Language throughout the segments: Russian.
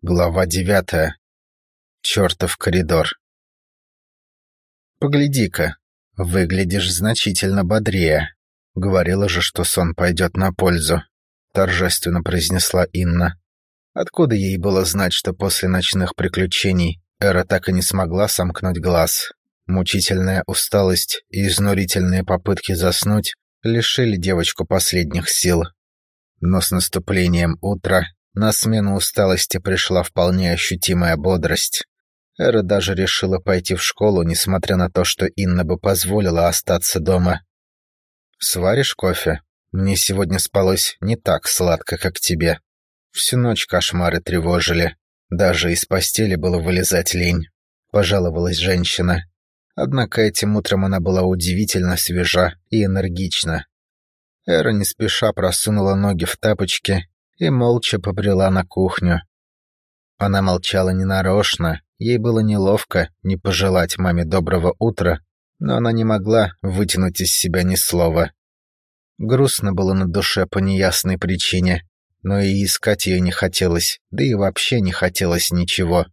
Глава девятая. Чертов коридор. «Погляди-ка, выглядишь значительно бодрее. Говорила же, что сон пойдет на пользу», — торжественно произнесла Инна. Откуда ей было знать, что после ночных приключений Эра так и не смогла сомкнуть глаз? Мучительная усталость и изнурительные попытки заснуть лишили девочку последних сил. Но с наступлением утра на смену усталости пришла вполне ощутимая бодрость. Эра даже решила пойти в школу, несмотря на то, что Инна бы позволила остаться дома. «Сваришь кофе? Мне сегодня спалось не так сладко, как тебе. Всю ночь кошмары тревожили. Даже из постели было вылезать лень», — пожаловалась женщина. Однако этим утром она была удивительно свежа и энергична. Эра не спеша просунула ноги в тапочки и молча побрела на кухню. Она молчала ненарочно, ей было неловко не пожелать маме доброго утра, но она не могла вытянуть из себя ни слова. Грустно было на душе по неясной причине, но и искать ее не хотелось, да и вообще не хотелось ничего.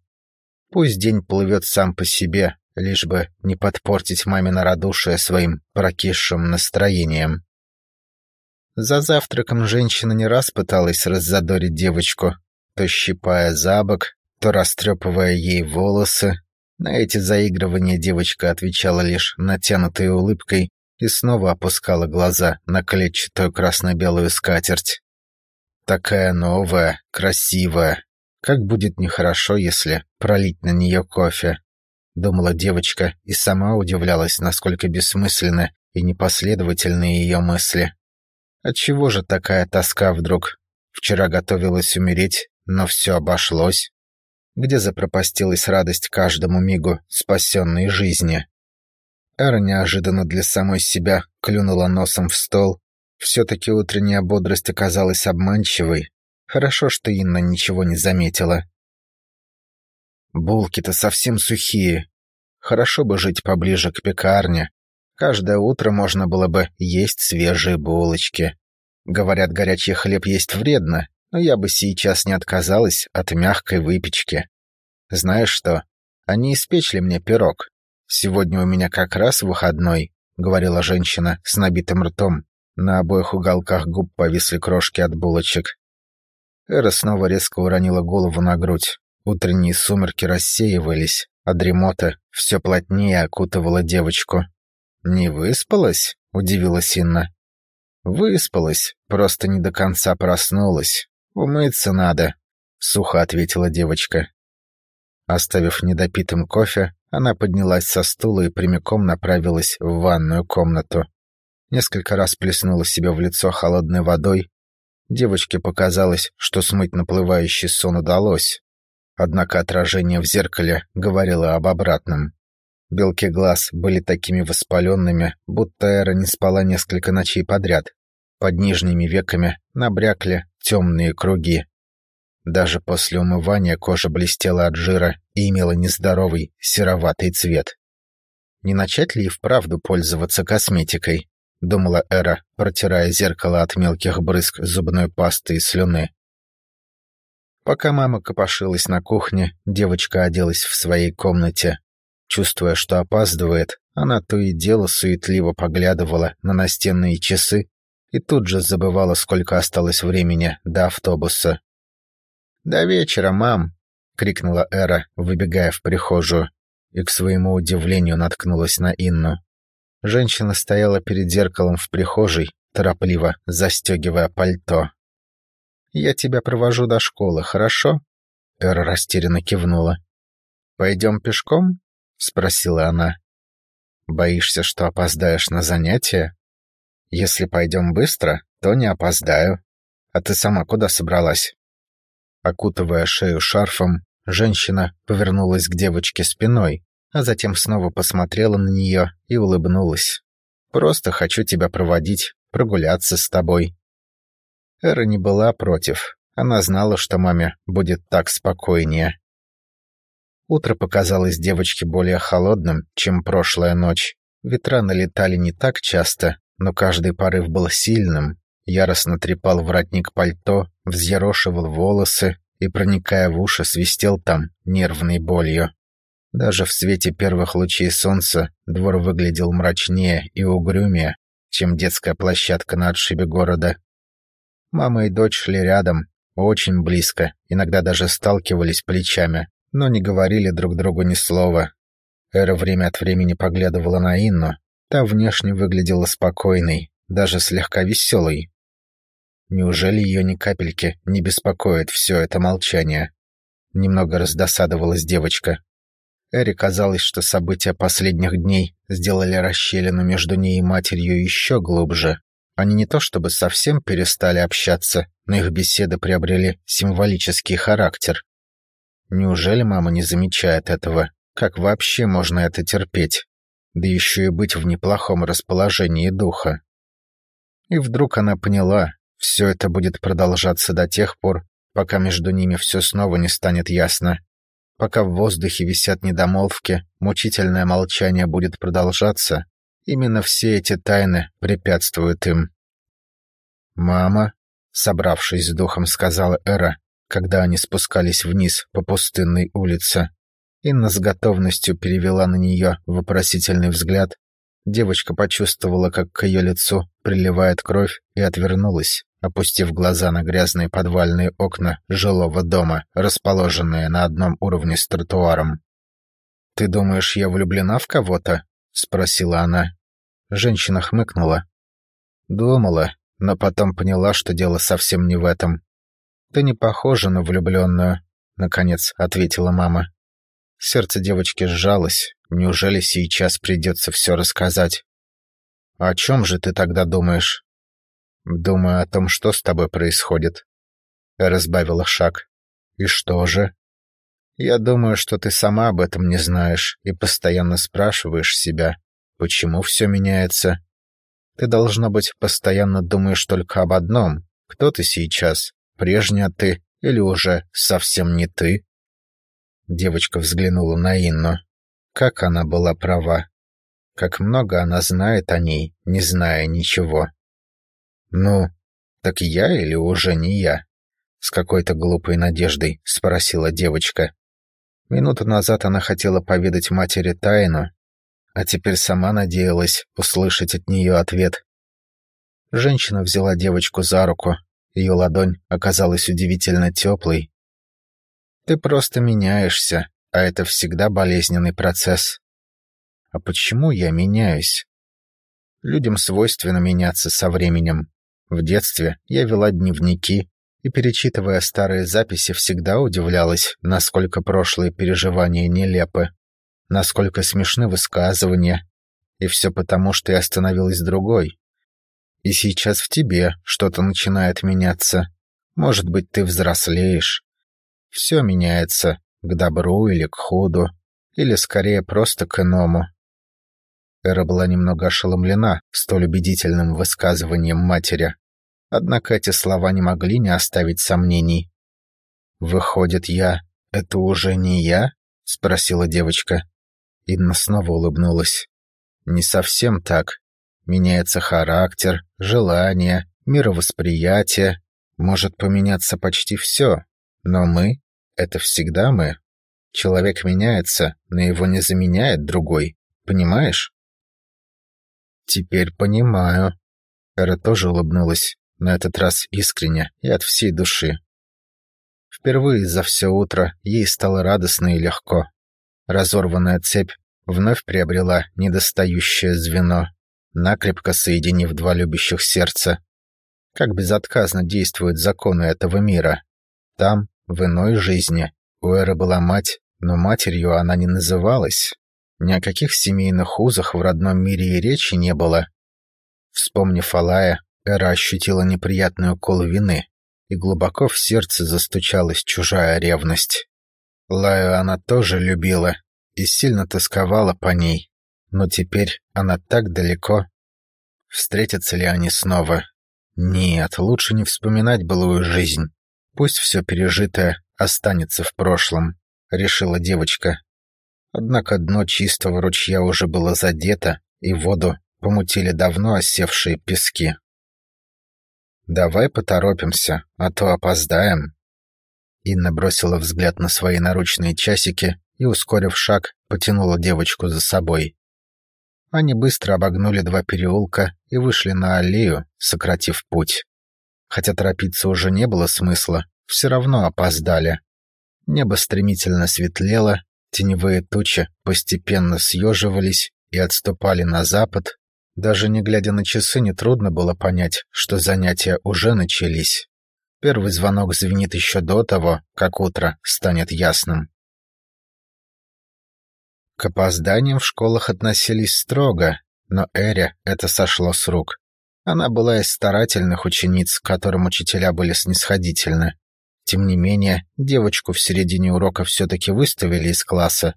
Пусть день плывет сам по себе, лишь бы не подпортить мамино радушие своим прокисшим настроением. За завтраком женщина не раз пыталась раззадорить девочку, то щипая за бок, то растрепывая ей волосы. На эти заигрывания девочка отвечала лишь натянутой улыбкой и снова опускала глаза на клетчатую красно-белую скатерть. Такая новая, красивая. Как будет нехорошо, если пролить на нее кофе. Думала девочка и сама удивлялась, насколько бессмысленны и непоследовательны ее мысли. Отчего же такая тоска вдруг? Вчера готовилась умереть, но все обошлось. Где запропастилась радость каждому мигу спасенной жизни? Эра неожиданно для самой себя клюнула носом в стол. Все-таки утренняя бодрость оказалась обманчивой. Хорошо, что Инна ничего не заметила. Булки-то совсем сухие. Хорошо бы жить поближе к пекарне, Каждое утро можно было бы есть свежие булочки. Говорят, горячий хлеб есть вредно, но я бы сейчас не отказалась от мягкой выпечки. Знаешь что? Они испечли мне пирог. Сегодня у меня как раз выходной, — говорила женщина с набитым ртом. На обоих уголках губ повисли крошки от булочек. Эра снова резко уронила голову на грудь. Утренние сумерки рассеивались, а дремота все плотнее окутывала девочку. «Не выспалась?» — удивилась Инна. «Выспалась, просто не до конца проснулась. Умыться надо», — сухо ответила девочка. Оставив недопитым кофе, она поднялась со стула и прямиком направилась в ванную комнату. Несколько раз плеснула себе в лицо холодной водой. Девочке показалось, что смыть наплывающий сон удалось. Однако отражение в зеркале говорило об обратном. Белки глаз были такими воспаленными, будто Эра не спала несколько ночей подряд. Под нижними веками набрякли темные круги. Даже после умывания кожа блестела от жира и имела нездоровый сероватый цвет. Не начать ли и вправду пользоваться косметикой? Думала Эра, протирая зеркало от мелких брызг зубной пасты и слюны. Пока мама копошилась на кухне, девочка оделась в своей комнате, Чувствуя, что опаздывает, она то и дело суетливо поглядывала на настенные часы и тут же забывала, сколько осталось времени до автобуса. «До вечера, мам!» — крикнула Эра, выбегая в прихожую, и к своему удивлению наткнулась на Инну. Женщина стояла перед зеркалом в прихожей, торопливо застегивая пальто. «Я тебя провожу до школы, хорошо?» Эра растерянно кивнула. «Пойдем пешком?» — спросила она. «Боишься, что опоздаешь на занятия? Если пойдем быстро, то не опоздаю. А ты сама куда собралась?» Окутывая шею шарфом, женщина повернулась к девочке спиной, а затем снова посмотрела на нее и улыбнулась. «Просто хочу тебя проводить, прогуляться с тобой». Эра не была против. Она знала, что маме будет так спокойнее. Утро показалось девочке более холодным, чем прошлая ночь. Ветра налетали не так часто, но каждый порыв был сильным. Яростно трепал воротник пальто, взъерошивал волосы, и, проникая в уши, свистел там нервной болью. Даже в свете первых лучей солнца двор выглядел мрачнее и угрюмее, чем детская площадка на отшибе города. Мама и дочь шли рядом, очень близко, иногда даже сталкивались плечами, но не говорили друг другу ни слова. Эра время от времени поглядывала на Инну, та внешне выглядела спокойной, даже слегка веселой. Неужели ее ни капельки не беспокоит все это молчание? Немного раздосадовалась девочка. Эре казалось, что события последних дней сделали расщелину между ней и матерью еще глубже. Они не то чтобы совсем перестали общаться, но их беседы приобрели символический характер. Неужели мама не замечает этого? Как вообще можно это терпеть? Да еще и быть в неплохом расположении духа. И вдруг она поняла, все это будет продолжаться до тех пор, пока между ними все снова не станет ясно. Пока в воздухе висят недомолвки, мучительное молчание будет продолжаться, Именно все эти тайны препятствуют им. «Мама», — собравшись с духом, сказала Эра, когда они спускались вниз по пустынной улице. Инна с готовностью перевела на нее вопросительный взгляд. Девочка почувствовала, как к ее лицу приливает кровь, и отвернулась, опустив глаза на грязные подвальные окна жилого дома, расположенные на одном уровне с тротуаром. «Ты думаешь, я влюблена в кого-то?» — спросила она. Женщина хмыкнула. Думала, но потом поняла, что дело совсем не в этом. «Ты не похожа на влюбленную», — наконец ответила мама. Сердце девочки сжалось. Неужели сейчас придется все рассказать? «О чем же ты тогда думаешь?» «Думаю о том, что с тобой происходит». Разбавила шаг. «И что же?» Я думаю, что ты сама об этом не знаешь и постоянно спрашиваешь себя, почему все меняется. Ты, должно быть, постоянно думаешь только об одном. Кто ты сейчас? Прежняя ты или уже совсем не ты? Девочка взглянула на Инну. Как она была права. Как много она знает о ней, не зная ничего. «Ну, так я или уже не я?» С какой-то глупой надеждой спросила девочка. Минуту назад она хотела поведать матери тайну, а теперь сама надеялась услышать от нее ответ. Женщина взяла девочку за руку, ее ладонь оказалась удивительно теплой. «Ты просто меняешься, а это всегда болезненный процесс». «А почему я меняюсь?» Людям свойственно меняться со временем. В детстве я вела дневники, и, перечитывая старые записи, всегда удивлялась, насколько прошлые переживания нелепы, насколько смешны высказывания, и все потому, что я становилась другой. И сейчас в тебе что-то начинает меняться. Может быть, ты взрослеешь. Все меняется, к добру или к худу, или скорее просто к иному. Эра была немного ошеломлена столь убедительным высказыванием матери. Однако эти слова не могли не оставить сомнений. «Выходит, я... Это уже не я?» — спросила девочка. Инна снова улыбнулась. «Не совсем так. Меняется характер, желание, мировосприятие. Может поменяться почти все. Но мы — это всегда мы. Человек меняется, но его не заменяет другой. Понимаешь?» «Теперь понимаю». Эра тоже улыбнулась на этот раз искренне и от всей души. Впервые за все утро ей стало радостно и легко. Разорванная цепь вновь приобрела недостающее звено, накрепко соединив два любящих сердца. Как безотказно действуют законы этого мира. Там, в иной жизни, у Эры была мать, но матерью она не называлась. Ни о каких семейных узах в родном мире и речи не было. Вспомнив Алая, Эра ощутила неприятный укол вины, и глубоко в сердце застучалась чужая ревность. Лаю она тоже любила и сильно тосковала по ней, но теперь она так далеко. Встретятся ли они снова? Нет, лучше не вспоминать былую жизнь. Пусть все пережитое останется в прошлом, решила девочка. Однако дно чистого ручья уже было задето, и воду помутили давно осевшие пески. «Давай поторопимся, а то опоздаем». Инна бросила взгляд на свои наручные часики и, ускорив шаг, потянула девочку за собой. Они быстро обогнули два переулка и вышли на аллею, сократив путь. Хотя торопиться уже не было смысла, все равно опоздали. Небо стремительно светлело, теневые тучи постепенно съеживались и отступали на запад. Даже не глядя на часы, нетрудно было понять, что занятия уже начались. Первый звонок звенит еще до того, как утро станет ясным. К опозданиям в школах относились строго, но Эре это сошло с рук. Она была из старательных учениц, к которым учителя были снисходительны. Тем не менее, девочку в середине урока все-таки выставили из класса.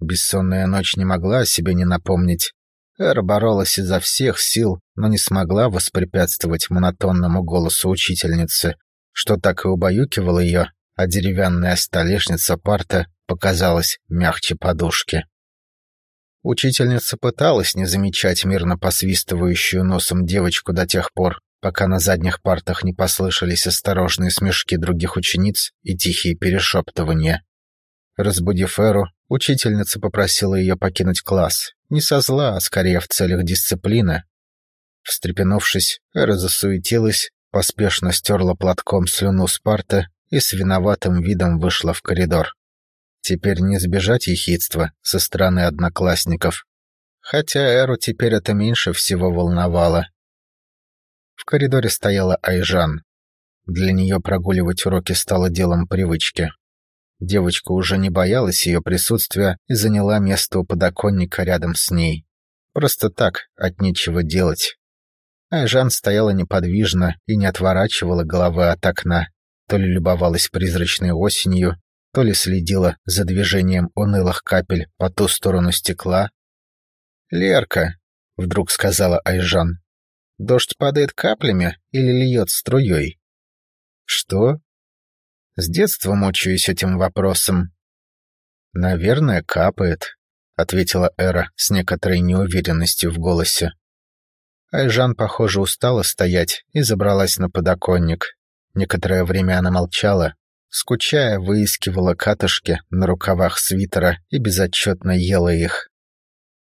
Бессонная ночь не могла о себе не напомнить. Эра боролась изо всех сил, но не смогла воспрепятствовать монотонному голосу учительницы, что так и убаюкивало ее, а деревянная столешница парта показалась мягче подушки. Учительница пыталась не замечать мирно посвистывающую носом девочку до тех пор, пока на задних партах не послышались осторожные смешки других учениц и тихие перешептывания. Разбудив Эру, учительница попросила ее покинуть класс, не со зла, а скорее в целях дисциплины. Встрепенувшись, Эра засуетилась, поспешно стерла платком слюну с парты и с виноватым видом вышла в коридор. Теперь не сбежать ехидства со стороны одноклассников. Хотя Эру теперь это меньше всего волновало. В коридоре стояла Айжан. Для нее прогуливать уроки стало делом привычки. Девочка уже не боялась ее присутствия и заняла место у подоконника рядом с ней. Просто так, от нечего делать. Айжан стояла неподвижно и не отворачивала головы от окна, то ли любовалась призрачной осенью, то ли следила за движением унылых капель по ту сторону стекла. «Лерка», — вдруг сказала Айжан, — «дождь падает каплями или льет струей?» «Что?» «С детства мучаюсь этим вопросом». «Наверное, капает», — ответила Эра с некоторой неуверенностью в голосе. Айжан, похоже, устала стоять и забралась на подоконник. Некоторое время она молчала, Скучая, выискивала катышки на рукавах свитера и безотчетно ела их.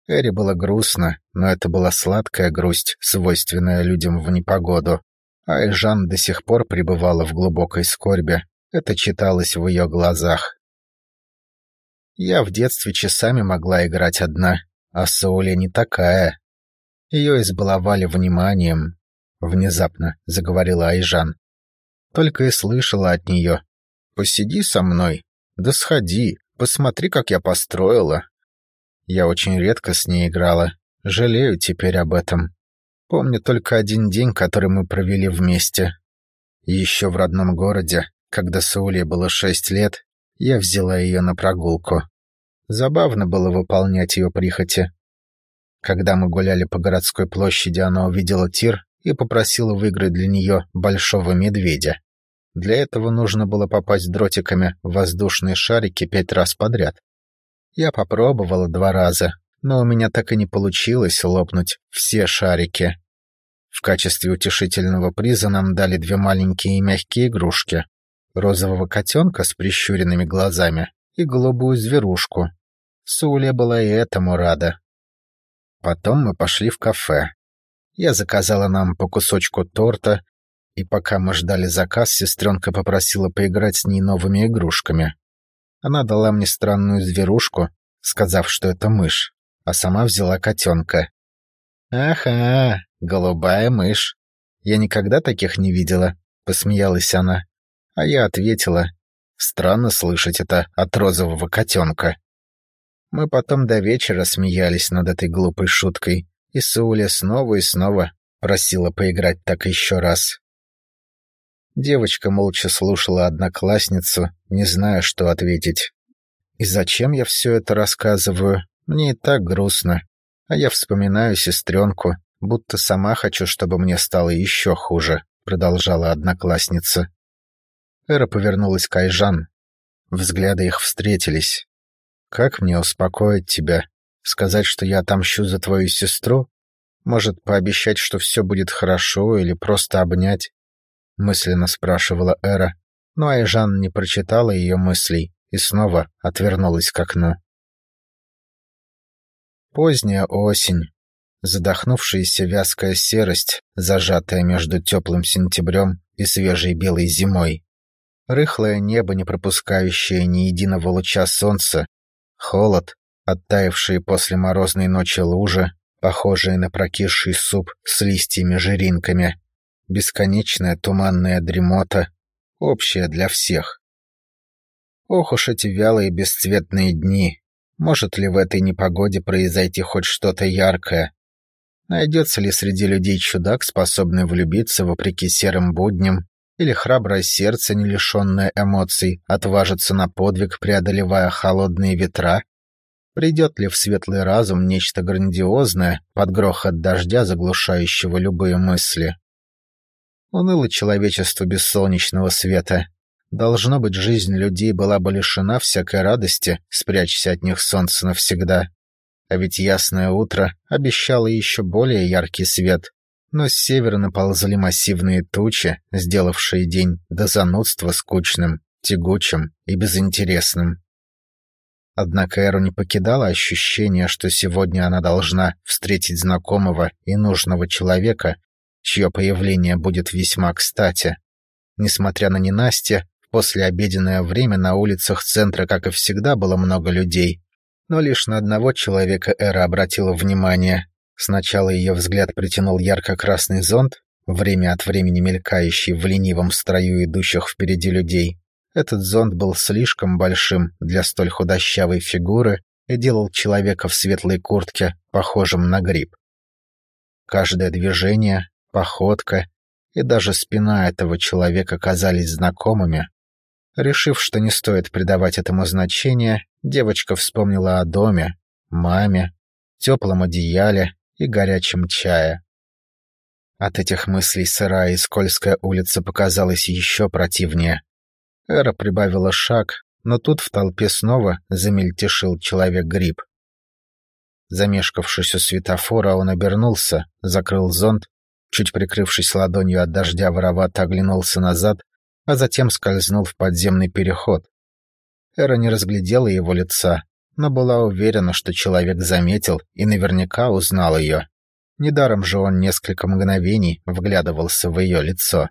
Эри было грустно, но это была сладкая грусть, свойственная людям в непогоду. А и Жан до сих пор пребывала в глубокой скорби. Это читалось в ее глазах. Я в детстве часами могла играть одна, а Сауля не такая. Ее избаловали вниманием. Внезапно заговорила Айжан. Только и слышала от нее, Посиди со мной. Да сходи, посмотри, как я построила. Я очень редко с ней играла. Жалею теперь об этом. Помню только один день, который мы провели вместе. Еще в родном городе, когда Сауле было шесть лет, я взяла ее на прогулку. Забавно было выполнять ее прихоти. Когда мы гуляли по городской площади, она увидела тир и попросила выиграть для нее большого медведя. Для этого нужно было попасть дротиками в воздушные шарики пять раз подряд. Я попробовала два раза, но у меня так и не получилось лопнуть все шарики. В качестве утешительного приза нам дали две маленькие и мягкие игрушки. Розового котенка с прищуренными глазами и голубую зверушку. Суля была и этому рада. Потом мы пошли в кафе. Я заказала нам по кусочку торта и пока мы ждали заказ, сестренка попросила поиграть с ней новыми игрушками. Она дала мне странную зверушку, сказав, что это мышь, а сама взяла котенка. «Ага, голубая мышь. Я никогда таких не видела», — посмеялась она. А я ответила, «Странно слышать это от розового котенка». Мы потом до вечера смеялись над этой глупой шуткой, и Сауля снова и снова просила поиграть так еще раз. Девочка молча слушала одноклассницу, не зная, что ответить. «И зачем я все это рассказываю? Мне и так грустно. А я вспоминаю сестренку, будто сама хочу, чтобы мне стало еще хуже», — продолжала одноклассница. Эра повернулась к Айжан. Взгляды их встретились. «Как мне успокоить тебя? Сказать, что я отомщу за твою сестру? Может, пообещать, что все будет хорошо, или просто обнять?» — мысленно спрашивала Эра. Но Айжан не прочитала ее мыслей и снова отвернулась к окну. Поздняя осень, задохнувшаяся вязкая серость, зажатая между теплым сентябрем и свежей белой зимой. Рыхлое небо, не пропускающее ни единого луча солнца, холод, оттаившие после морозной ночи лужи, похожие на прокисший суп с листьями-жиринками, бесконечная туманная дремота, общая для всех. Ох уж эти вялые бесцветные дни, может ли в этой непогоде произойти хоть что-то яркое, Найдется ли среди людей чудак, способный влюбиться вопреки серым будням, или храброе сердце, не лишенное эмоций, отважится на подвиг, преодолевая холодные ветра? Придет ли в светлый разум нечто грандиозное под грохот дождя, заглушающего любые мысли? Уныло человечество без солнечного света. Должно быть, жизнь людей была бы лишена всякой радости, спрячься от них солнце навсегда. А ведь ясное утро обещало еще более яркий свет. Но с севера наползли массивные тучи, сделавшие день до занудства скучным, тягучим и безинтересным. Однако Эру не покидало ощущение, что сегодня она должна встретить знакомого и нужного человека, чье появление будет весьма кстати. Несмотря на ненастье, в послеобеденное время на улицах центра, как и всегда, было много людей, но лишь на одного человека Эра обратила внимание. Сначала ее взгляд притянул ярко-красный зонт, время от времени мелькающий в ленивом строю идущих впереди людей. Этот зонт был слишком большим для столь худощавой фигуры и делал человека в светлой куртке похожим на гриб. Каждое движение, походка и даже спина этого человека казались знакомыми, Решив, что не стоит придавать этому значения, девочка вспомнила о доме, маме, теплом одеяле и горячем чае. От этих мыслей сырая и скользкая улица показалась еще противнее. Эра прибавила шаг, но тут в толпе снова замельтешил человек-гриб. Замешкавшись у светофора, он обернулся, закрыл зонт, чуть прикрывшись ладонью от дождя, воровато оглянулся назад а затем скользнул в подземный переход. Эра не разглядела его лица, но была уверена, что человек заметил и наверняка узнал ее. Недаром же он несколько мгновений вглядывался в ее лицо.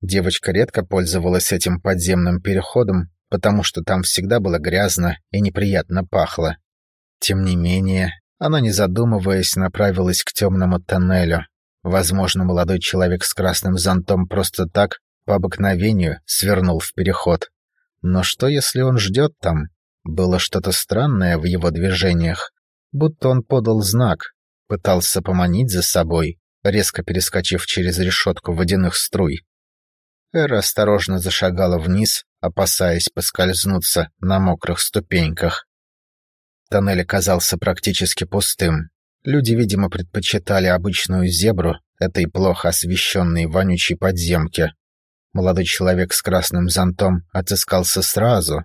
Девочка редко пользовалась этим подземным переходом, потому что там всегда было грязно и неприятно пахло. Тем не менее, она, не задумываясь, направилась к темному тоннелю. Возможно, молодой человек с красным зонтом просто так по обыкновению свернул в переход. Но что, если он ждет там? Было что-то странное в его движениях, будто он подал знак, пытался поманить за собой, резко перескочив через решетку водяных струй. Эра осторожно зашагала вниз, опасаясь поскользнуться на мокрых ступеньках. Тоннель оказался практически пустым. Люди, видимо, предпочитали обычную зебру этой плохо освещенной вонючей подземке, Молодой человек с красным зонтом отыскался сразу.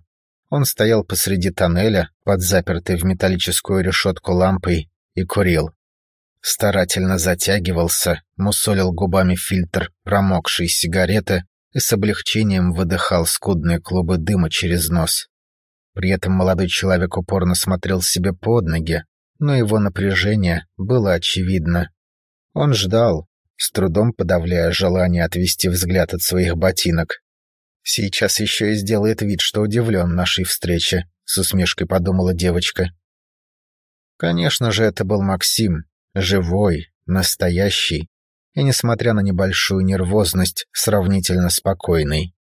Он стоял посреди тоннеля, под запертой в металлическую решетку лампой, и курил. Старательно затягивался, мусолил губами фильтр промокшей сигареты и с облегчением выдыхал скудные клубы дыма через нос. При этом молодой человек упорно смотрел себе под ноги, но его напряжение было очевидно. Он ждал, с трудом подавляя желание отвести взгляд от своих ботинок. «Сейчас еще и сделает вид, что удивлен нашей встрече», — с усмешкой подумала девочка. Конечно же, это был Максим, живой, настоящий, и, несмотря на небольшую нервозность, сравнительно спокойный.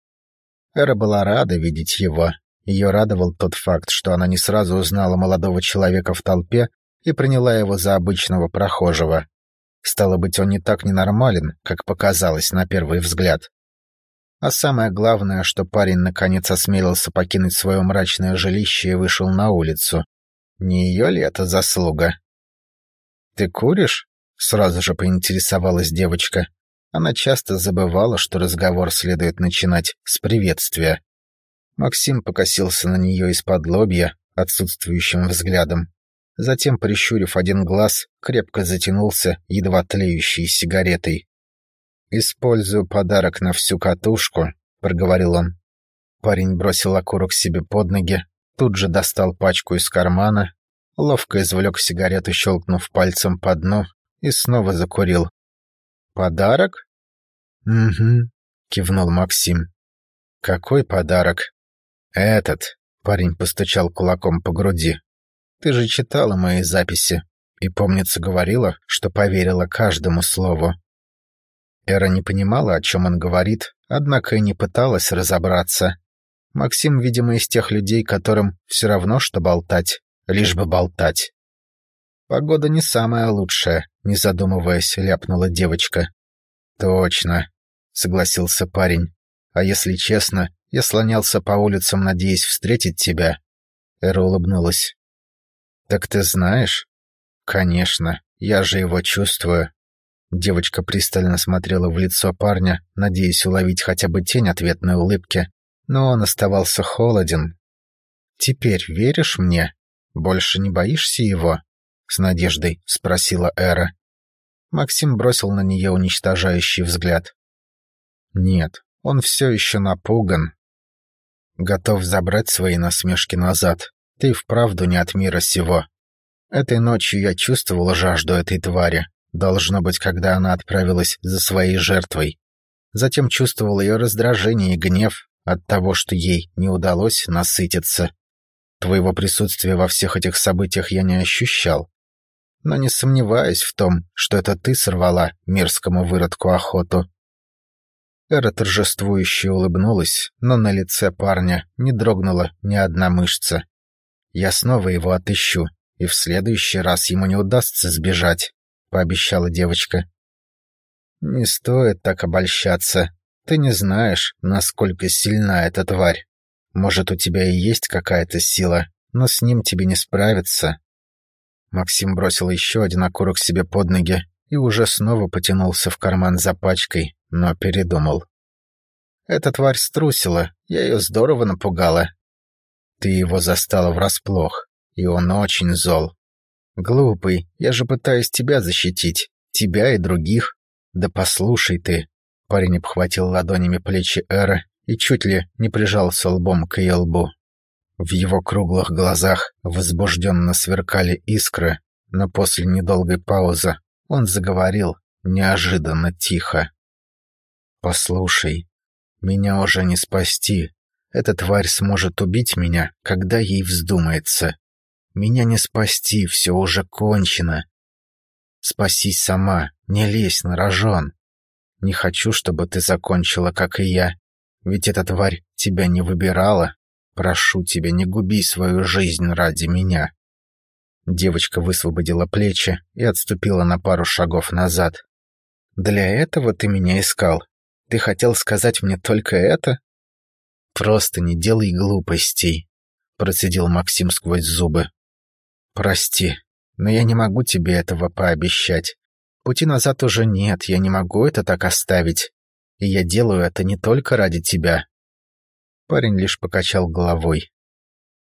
Эра была рада видеть его. Ее радовал тот факт, что она не сразу узнала молодого человека в толпе и приняла его за обычного прохожего. Стало быть, он не так ненормален, как показалось на первый взгляд. А самое главное, что парень наконец осмелился покинуть свое мрачное жилище и вышел на улицу. Не ее ли это заслуга? «Ты куришь?» — сразу же поинтересовалась девочка. Она часто забывала, что разговор следует начинать с приветствия. Максим покосился на нее из-под лобья, отсутствующим взглядом. Затем, прищурив один глаз, крепко затянулся едва тлеющей сигаретой. «Использую подарок на всю катушку, проговорил он. Парень бросил окурок себе под ноги, тут же достал пачку из кармана, ловко извлек сигарету, щелкнув пальцем по дну, и снова закурил. «Подарок?» «Угу», — кивнул Максим. «Какой подарок?» «Этот», — парень постучал кулаком по груди. «Ты же читала мои записи и, помнится, говорила, что поверила каждому слову». Эра не понимала, о чем он говорит, однако и не пыталась разобраться. Максим, видимо, из тех людей, которым все равно, что болтать, лишь бы болтать. «Погода не самая лучшая», — не задумываясь, ляпнула девочка. «Точно», — согласился парень. «А если честно, я слонялся по улицам, надеясь встретить тебя». Эра улыбнулась. «Так ты знаешь?» «Конечно, я же его чувствую». Девочка пристально смотрела в лицо парня, надеясь уловить хотя бы тень ответной улыбки, но он оставался холоден. «Теперь веришь мне? Больше не боишься его?» — с надеждой спросила Эра. Максим бросил на нее уничтожающий взгляд. «Нет, он все еще напуган. Готов забрать свои насмешки назад. Ты вправду не от мира сего. Этой ночью я чувствовал жажду этой твари. Должно быть, когда она отправилась за своей жертвой. Затем чувствовал ее раздражение и гнев от того, что ей не удалось насытиться. Твоего присутствия во всех этих событиях я не ощущал. Но не сомневаюсь в том, что это ты сорвала мерзкому выродку охоту. Эра торжествующе улыбнулась, но на лице парня не дрогнула ни одна мышца. «Я снова его отыщу, и в следующий раз ему не удастся сбежать», — пообещала девочка. «Не стоит так обольщаться. Ты не знаешь, насколько сильна эта тварь. Может, у тебя и есть какая-то сила, но с ним тебе не справиться». Максим бросил еще один окурок себе под ноги и уже снова потянулся в карман за пачкой, но передумал. Эта тварь струсила, я ее здорово напугала. Ты его застала врасплох, и он очень зол. Глупый, я же пытаюсь тебя защитить, тебя и других. Да послушай ты. Парень обхватил ладонями плечи Эры и чуть ли не прижался лбом к ее лбу. В его круглых глазах возбужденно сверкали искры, но после недолгой паузы он заговорил неожиданно тихо. «Послушай, меня уже не спасти. Эта тварь сможет убить меня, когда ей вздумается. Меня не спасти, все уже кончено. Спасись сама, не лезь на рожон. Не хочу, чтобы ты закончила, как и я. Ведь эта тварь тебя не выбирала. Прошу тебя, не губи свою жизнь ради меня. Девочка высвободила плечи и отступила на пару шагов назад. «Для этого ты меня искал. Ты хотел сказать мне только это?» «Просто не делай глупостей», — процедил Максим сквозь зубы. «Прости, но я не могу тебе этого пообещать. Пути назад уже нет, я не могу это так оставить. И я делаю это не только ради тебя». Парень лишь покачал головой.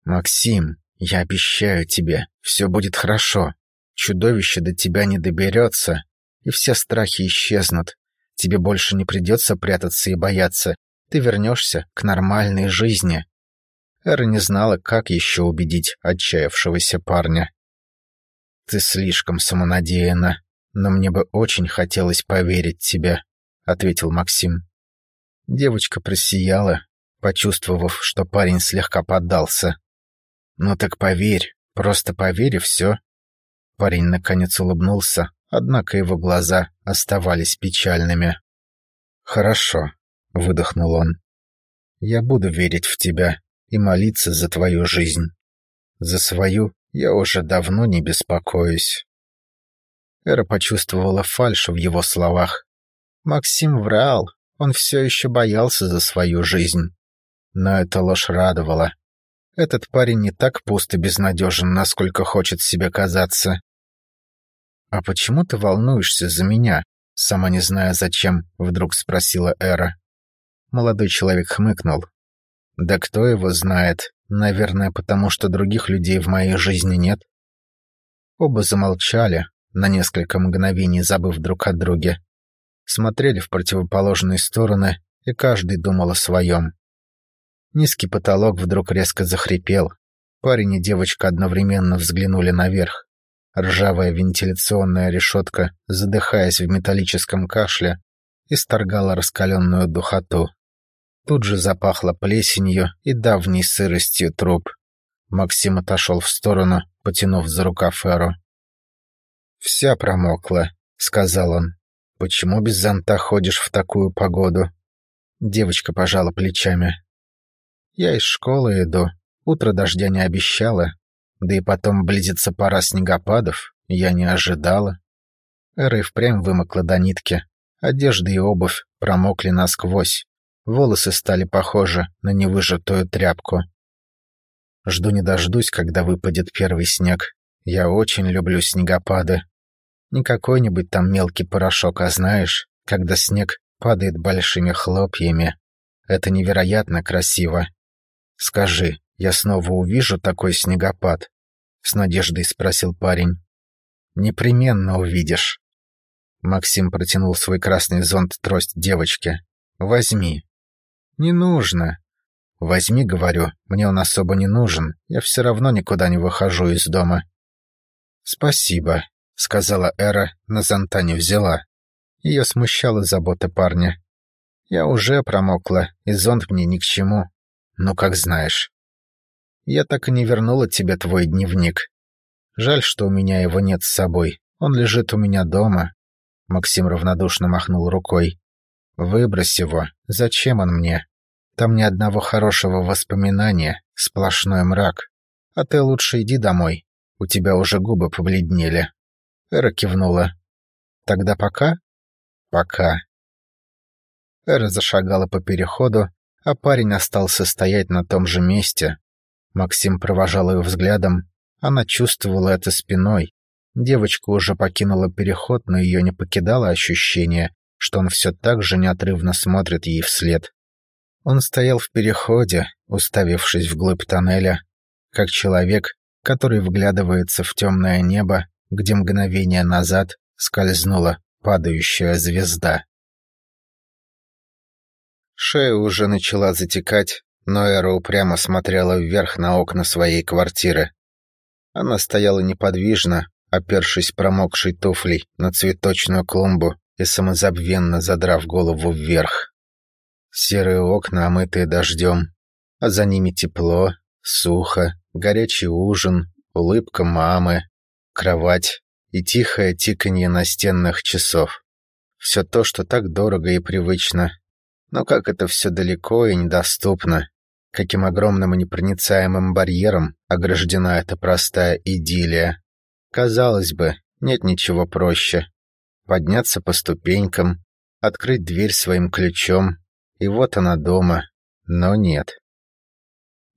«Максим, я обещаю тебе, все будет хорошо. Чудовище до тебя не доберется, и все страхи исчезнут. Тебе больше не придется прятаться и бояться. Ты вернешься к нормальной жизни». Эра не знала, как еще убедить отчаявшегося парня. «Ты слишком самонадеянна, но мне бы очень хотелось поверить тебе», — ответил Максим. Девочка просияла, почувствовав, что парень слегка поддался. «Ну так поверь, просто поверь и все». Парень наконец улыбнулся, однако его глаза оставались печальными. «Хорошо», — выдохнул он. «Я буду верить в тебя и молиться за твою жизнь. За свою я уже давно не беспокоюсь». Эра почувствовала фальшь в его словах. Максим врал, он все еще боялся за свою жизнь. Но эта ложь радовала. Этот парень не так пуст и безнадежен, насколько хочет себе казаться. «А почему ты волнуешься за меня?» Сама не зная зачем, вдруг спросила Эра. Молодой человек хмыкнул. «Да кто его знает? Наверное, потому что других людей в моей жизни нет». Оба замолчали, на несколько мгновений забыв друг о друге. Смотрели в противоположные стороны и каждый думал о своем. Низкий потолок вдруг резко захрипел. Парень и девочка одновременно взглянули наверх. Ржавая вентиляционная решетка, задыхаясь в металлическом кашле, исторгала раскаленную духоту. Тут же запахло плесенью и давней сыростью труб. Максим отошел в сторону, потянув за рукав Эру. «Вся промокла», — сказал он. «Почему без зонта ходишь в такую погоду?» Девочка пожала плечами. «Я из школы иду. Утро дождя не обещала. Да и потом близится пора снегопадов. Я не ожидала». Эра и впрямь вымокла до нитки. Одежда и обувь промокли насквозь. Волосы стали похожи на невыжатую тряпку. Жду не дождусь, когда выпадет первый снег. Я очень люблю снегопады. Не какой-нибудь там мелкий порошок, а знаешь, когда снег падает большими хлопьями. Это невероятно красиво. Скажи, я снова увижу такой снегопад? С надеждой спросил парень. Непременно увидишь. Максим протянул свой красный зонт-трость девочке. Возьми. Не нужно. Возьми, говорю, мне он особо не нужен. Я все равно никуда не выхожу из дома. Спасибо. — сказала Эра, на зонта не взяла. Ее смущала забота парня. «Я уже промокла, и зонт мне ни к чему. Ну, как знаешь. Я так и не вернула тебе твой дневник. Жаль, что у меня его нет с собой. Он лежит у меня дома». Максим равнодушно махнул рукой. «Выбрось его. Зачем он мне? Там ни одного хорошего воспоминания, сплошной мрак. А ты лучше иди домой. У тебя уже губы побледнели». Эра кивнула. «Тогда пока?» «Пока». Эра зашагала по переходу, а парень остался стоять на том же месте. Максим провожал ее взглядом. Она чувствовала это спиной. Девочка уже покинула переход, но ее не покидало ощущение, что он все так же неотрывно смотрит ей вслед. Он стоял в переходе, уставившись вглубь тоннеля, как человек, который вглядывается в темное небо где мгновение назад скользнула падающая звезда. Шея уже начала затекать, но Эра упрямо смотрела вверх на окна своей квартиры. Она стояла неподвижно, опершись промокшей туфлей на цветочную клумбу и самозабвенно задрав голову вверх. Серые окна, омытые дождем, а за ними тепло, сухо, горячий ужин, улыбка мамы, кровать и тихое тиканье настенных часов. Все то, что так дорого и привычно. Но как это все далеко и недоступно. Каким огромным и непроницаемым барьером ограждена эта простая идиллия. Казалось бы, нет ничего проще. Подняться по ступенькам, открыть дверь своим ключом, и вот она дома. Но нет.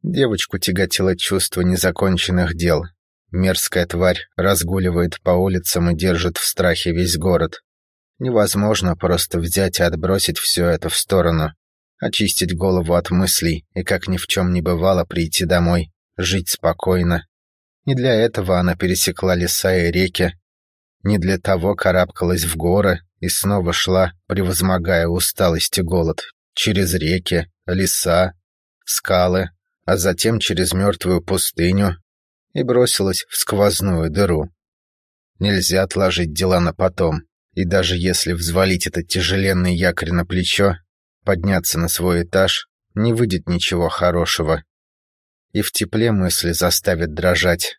Девочку тяготило чувство незаконченных дел, Мерзкая тварь разгуливает по улицам и держит в страхе весь город. Невозможно просто взять и отбросить все это в сторону, очистить голову от мыслей и, как ни в чем не бывало, прийти домой, жить спокойно. Не для этого она пересекла леса и реки, не для того карабкалась в горы и снова шла, превозмогая усталость и голод, через реки, леса, скалы, а затем через мертвую пустыню, и бросилась в сквозную дыру. Нельзя отложить дела на потом, и даже если взвалить этот тяжеленный якорь на плечо, подняться на свой этаж, не выйдет ничего хорошего. И в тепле мысли заставят дрожать.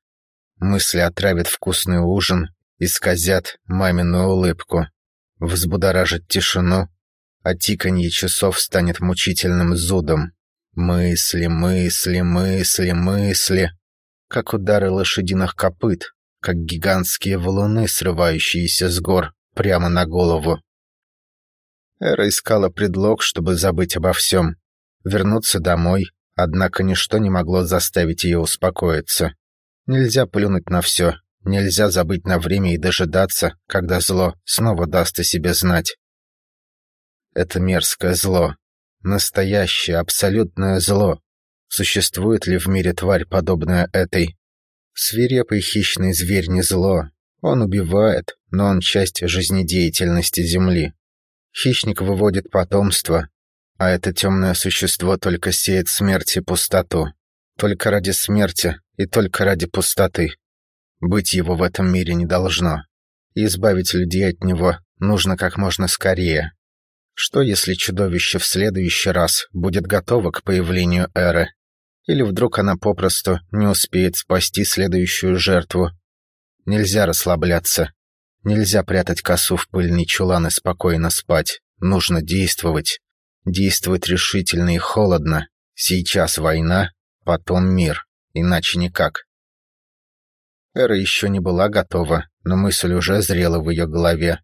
Мысли отравят вкусный ужин и сказят маминую улыбку, взбудоражат тишину, а тиканье часов станет мучительным зудом. Мысли, мысли, мысли, мысли как удары лошадиных копыт, как гигантские валуны, срывающиеся с гор прямо на голову. Эра искала предлог, чтобы забыть обо всем, вернуться домой, однако ничто не могло заставить ее успокоиться. Нельзя плюнуть на все, нельзя забыть на время и дожидаться, когда зло снова даст о себе знать. Это мерзкое зло, настоящее, абсолютное зло, Существует ли в мире тварь, подобная этой? Свирепый хищный зверь не зло. Он убивает, но он часть жизнедеятельности Земли. Хищник выводит потомство, А это темное существо только сеет смерть и пустоту. Только ради смерти и только ради пустоты. Быть его в этом мире не должно. Избавить людей от него нужно как можно скорее. Что, если чудовище в следующий раз будет готово к появлению Эры? Или вдруг она попросту не успеет спасти следующую жертву? Нельзя расслабляться. Нельзя прятать косу в пыльный чулан и спокойно спать. Нужно действовать. Действовать решительно и холодно. Сейчас война, потом мир. Иначе никак. Эра еще не была готова, но мысль уже зрела в ее голове.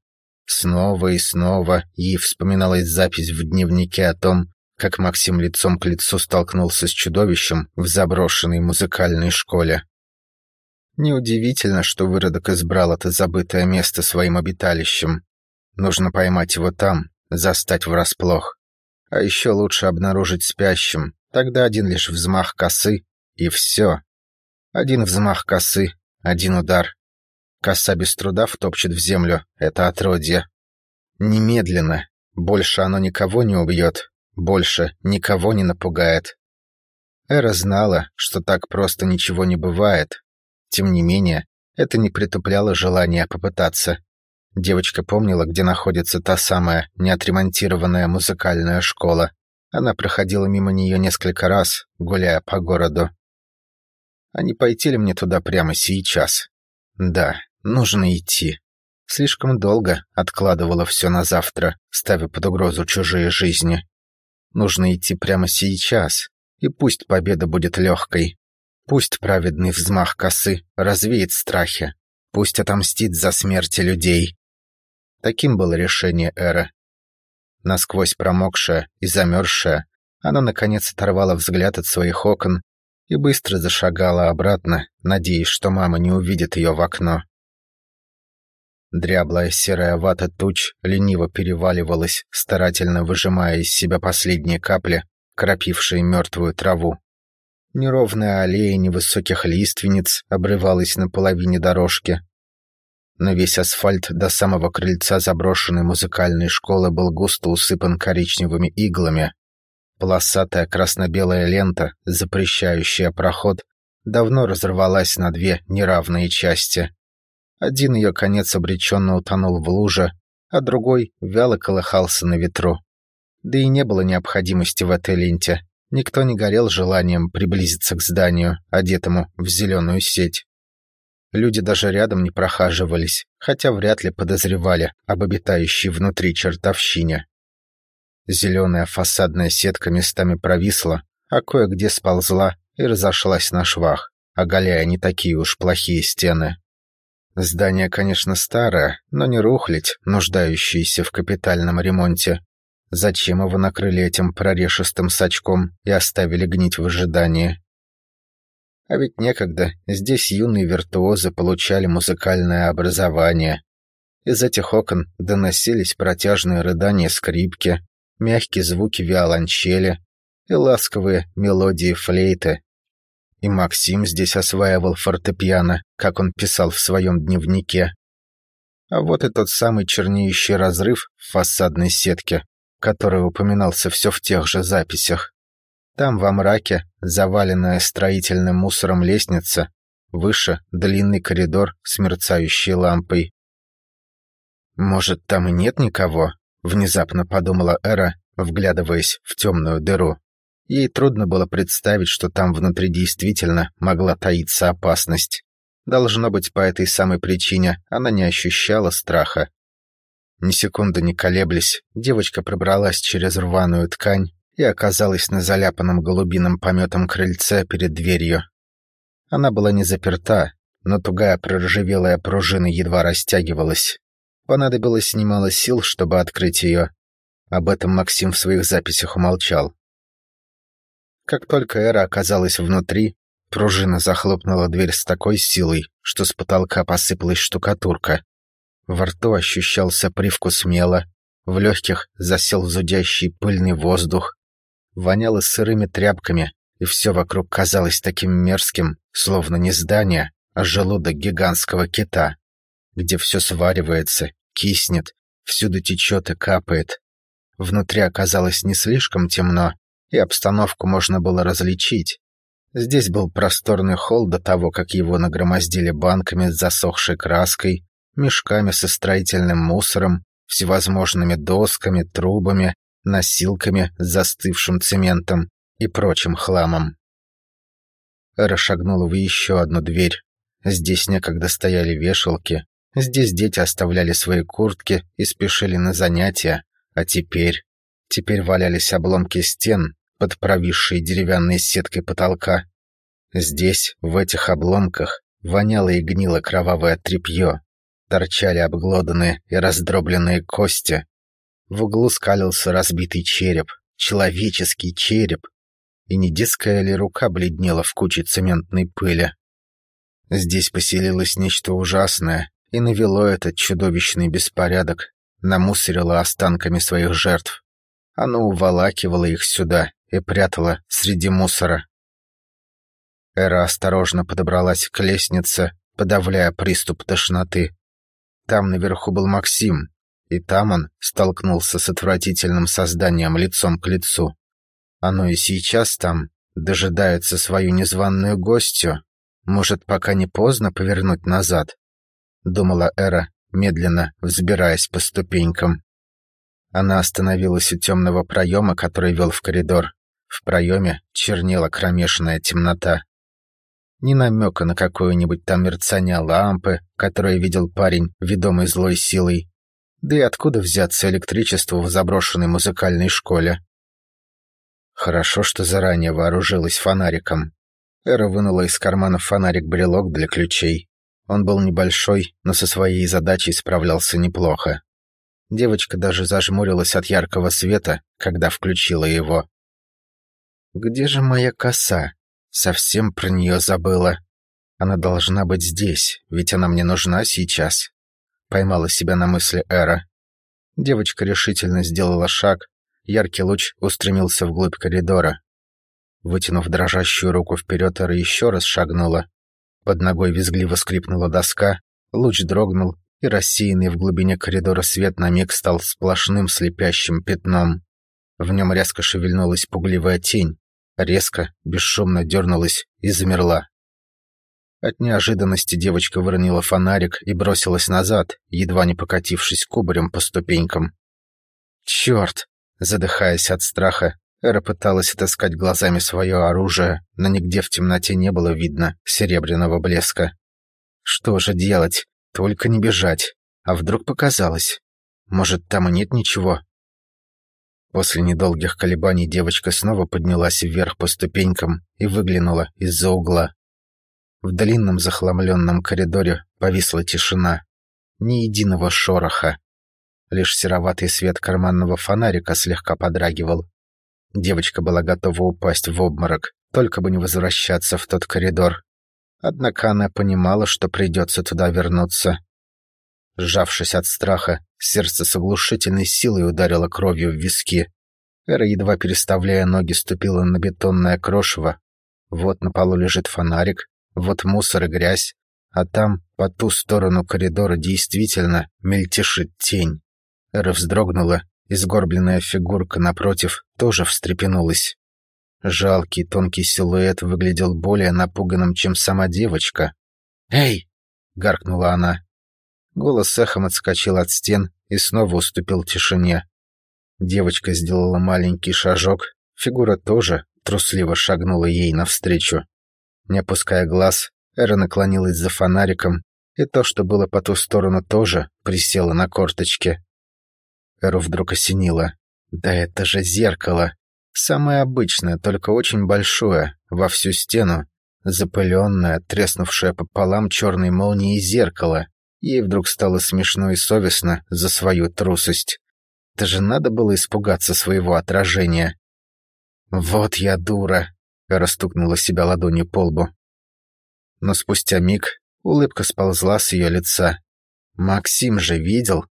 Снова и снова ей вспоминалась запись в дневнике о том, как Максим лицом к лицу столкнулся с чудовищем в заброшенной музыкальной школе. Неудивительно, что выродок избрал это забытое место своим обиталищем. Нужно поймать его там, застать врасплох. А еще лучше обнаружить спящим. Тогда один лишь взмах косы, и все. Один взмах косы, один удар. Коса без труда втопчет в землю это отродье. Немедленно. Больше оно никого не убьет. Больше никого не напугает. Эра знала, что так просто ничего не бывает. Тем не менее, это не притупляло желания попытаться. Девочка помнила, где находится та самая неотремонтированная музыкальная школа. Она проходила мимо нее несколько раз, гуляя по городу. А не пойти ли мне туда прямо сейчас? Да, нужно идти. Слишком долго откладывала все на завтра, ставя под угрозу чужие жизни. Нужно идти прямо сейчас, и пусть победа будет легкой. Пусть праведный взмах косы развеет страхи. Пусть отомстит за смерти людей. Таким было решение Эры. Насквозь промокшая и замерзшая, она, наконец, оторвала взгляд от своих окон и быстро зашагала обратно, надеясь, что мама не увидит ее в окно. Дряблая серая вата туч лениво переваливалась, старательно выжимая из себя последние капли, кропившие мертвую траву. Неровная аллея невысоких лиственниц обрывалась на половине дорожки, но весь асфальт до самого крыльца заброшенной музыкальной школы был густо усыпан коричневыми иглами. Полосатая красно-белая лента, запрещающая проход, давно разорвалась на две неравные части. Один ее конец обреченно утонул в луже, а другой вяло колыхался на ветру. Да и не было необходимости в этой ленте. Никто не горел желанием приблизиться к зданию, одетому в зеленую сеть. Люди даже рядом не прохаживались, хотя вряд ли подозревали об обитающей внутри чертовщине. Зеленая фасадная сетка местами провисла, а кое-где сползла и разошлась на швах, оголяя не такие уж плохие стены. Здание, конечно, старое, но не рухлить, нуждающееся в капитальном ремонте. Зачем его накрыли этим прорешистым сачком и оставили гнить в ожидании? А ведь некогда здесь юные виртуозы получали музыкальное образование. Из этих окон доносились протяжные рыдания скрипки, мягкие звуки виолончели и ласковые мелодии флейты. И Максим здесь осваивал фортепиано, как он писал в своем дневнике. А вот и тот самый чернеющий разрыв в фасадной сетке, который упоминался все в тех же записях. Там во мраке, заваленная строительным мусором лестница, выше длинный коридор с мерцающей лампой. «Может, там и нет никого?» — внезапно подумала Эра, вглядываясь в темную дыру. Ей трудно было представить, что там внутри действительно могла таиться опасность. Должно быть, по этой самой причине она не ощущала страха. Ни секунды не колеблясь, девочка пробралась через рваную ткань и оказалась на заляпанном голубиным пометом крыльце перед дверью. Она была не заперта, но тугая проржавелая пружина едва растягивалась. Понадобилось немало сил, чтобы открыть ее. Об этом Максим в своих записях умолчал. Как только Эра оказалась внутри, пружина захлопнула дверь с такой силой, что с потолка посыпалась штукатурка. Во рту ощущался привкус мела, в легких засел зудящий пыльный воздух, воняло сырыми тряпками, и все вокруг казалось таким мерзким, словно не здание, а желудок гигантского кита, где все сваривается, киснет, всюду течет и капает. Внутри оказалось не слишком темно, и обстановку можно было различить. Здесь был просторный холл до того, как его нагромоздили банками с засохшей краской, мешками со строительным мусором, всевозможными досками, трубами, носилками с застывшим цементом и прочим хламом. Эра шагнула в еще одну дверь. Здесь некогда стояли вешалки, здесь дети оставляли свои куртки и спешили на занятия, а теперь... Теперь валялись обломки стен под провисшей деревянной сеткой потолка. Здесь, в этих обломках, воняло и гнило кровавое тряпье, торчали обглоданные и раздробленные кости. В углу скалился разбитый череп, человеческий череп, и не детская ли рука бледнела в куче цементной пыли. Здесь поселилось нечто ужасное, и навело этот чудовищный беспорядок, намусорило останками своих жертв. Оно уволакивало их сюда и прятало среди мусора. Эра осторожно подобралась к лестнице, подавляя приступ тошноты. Там наверху был Максим, и там он столкнулся с отвратительным созданием лицом к лицу. Оно и сейчас там дожидается свою незваную гостью. Может, пока не поздно повернуть назад? Думала Эра, медленно взбираясь по ступенькам. Она остановилась у темного проема, который вел в коридор. В проеме чернела кромешная темнота. Ни намека на какое-нибудь там мерцание лампы, которое видел парень, ведомый злой силой. Да и откуда взяться электричеству в заброшенной музыкальной школе? Хорошо, что заранее вооружилась фонариком. Эра вынула из кармана фонарик-брелок для ключей. Он был небольшой, но со своей задачей справлялся неплохо. Девочка даже зажмурилась от яркого света, когда включила его. «Где же моя коса?» Совсем про нее забыла. Она должна быть здесь, ведь она мне нужна сейчас. Поймала себя на мысли Эра. Девочка решительно сделала шаг. Яркий луч устремился вглубь коридора. Вытянув дрожащую руку вперед, Эра еще раз шагнула. Под ногой визгливо скрипнула доска, луч дрогнул, и рассеянный в глубине коридора свет на миг стал сплошным слепящим пятном. В нем резко шевельнулась пугливая тень резко, бесшумно дернулась и замерла. От неожиданности девочка выронила фонарик и бросилась назад, едва не покатившись кубарем по ступенькам. «Черт!» Задыхаясь от страха, Эра пыталась отыскать глазами свое оружие, но нигде в темноте не было видно серебряного блеска. Что же делать? Только не бежать. А вдруг показалось? Может, там и нет ничего? После недолгих колебаний девочка снова поднялась вверх по ступенькам и выглянула из-за угла. В длинном захламленном коридоре повисла тишина. Ни единого шороха. Лишь сероватый свет карманного фонарика слегка подрагивал. Девочка была готова упасть в обморок, только бы не возвращаться в тот коридор. Однако она понимала, что придется туда вернуться. Сжавшись от страха, сердце с оглушительной силой ударило кровью в виски. Эра, едва переставляя ноги, ступила на бетонное крошево. Вот на полу лежит фонарик, вот мусор и грязь, а там, по ту сторону коридора, действительно мельтешит тень. Эра вздрогнула, и сгорбленная фигурка напротив тоже встрепенулась. Жалкий тонкий силуэт выглядел более напуганным, чем сама девочка. «Эй!» — гаркнула она. Голос эхом отскочил от стен и снова уступил тишине. Девочка сделала маленький шажок, фигура тоже трусливо шагнула ей навстречу. Не опуская глаз, Эра наклонилась за фонариком, и то, что было по ту сторону, тоже присело на корточки. Эру вдруг осенило. Да это же зеркало. Самое обычное, только очень большое, во всю стену. Запыленное, треснувшее пополам черной молнией зеркало. Ей вдруг стало смешно и совестно за свою трусость. Это же надо было испугаться своего отражения. «Вот я дура!» — расстукнула себя ладонью по лбу. Но спустя миг улыбка сползла с ее лица. Максим же видел.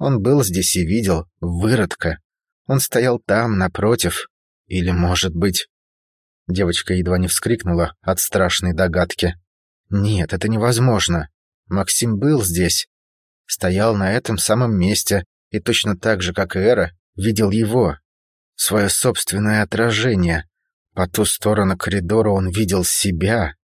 Он был здесь и видел, выродка. Он стоял там, напротив. Или, может быть... Девочка едва не вскрикнула от страшной догадки. «Нет, это невозможно. Максим был здесь, стоял на этом самом месте и точно так же, как и Эра, видел его, свое собственное отражение. По ту сторону коридора он видел себя.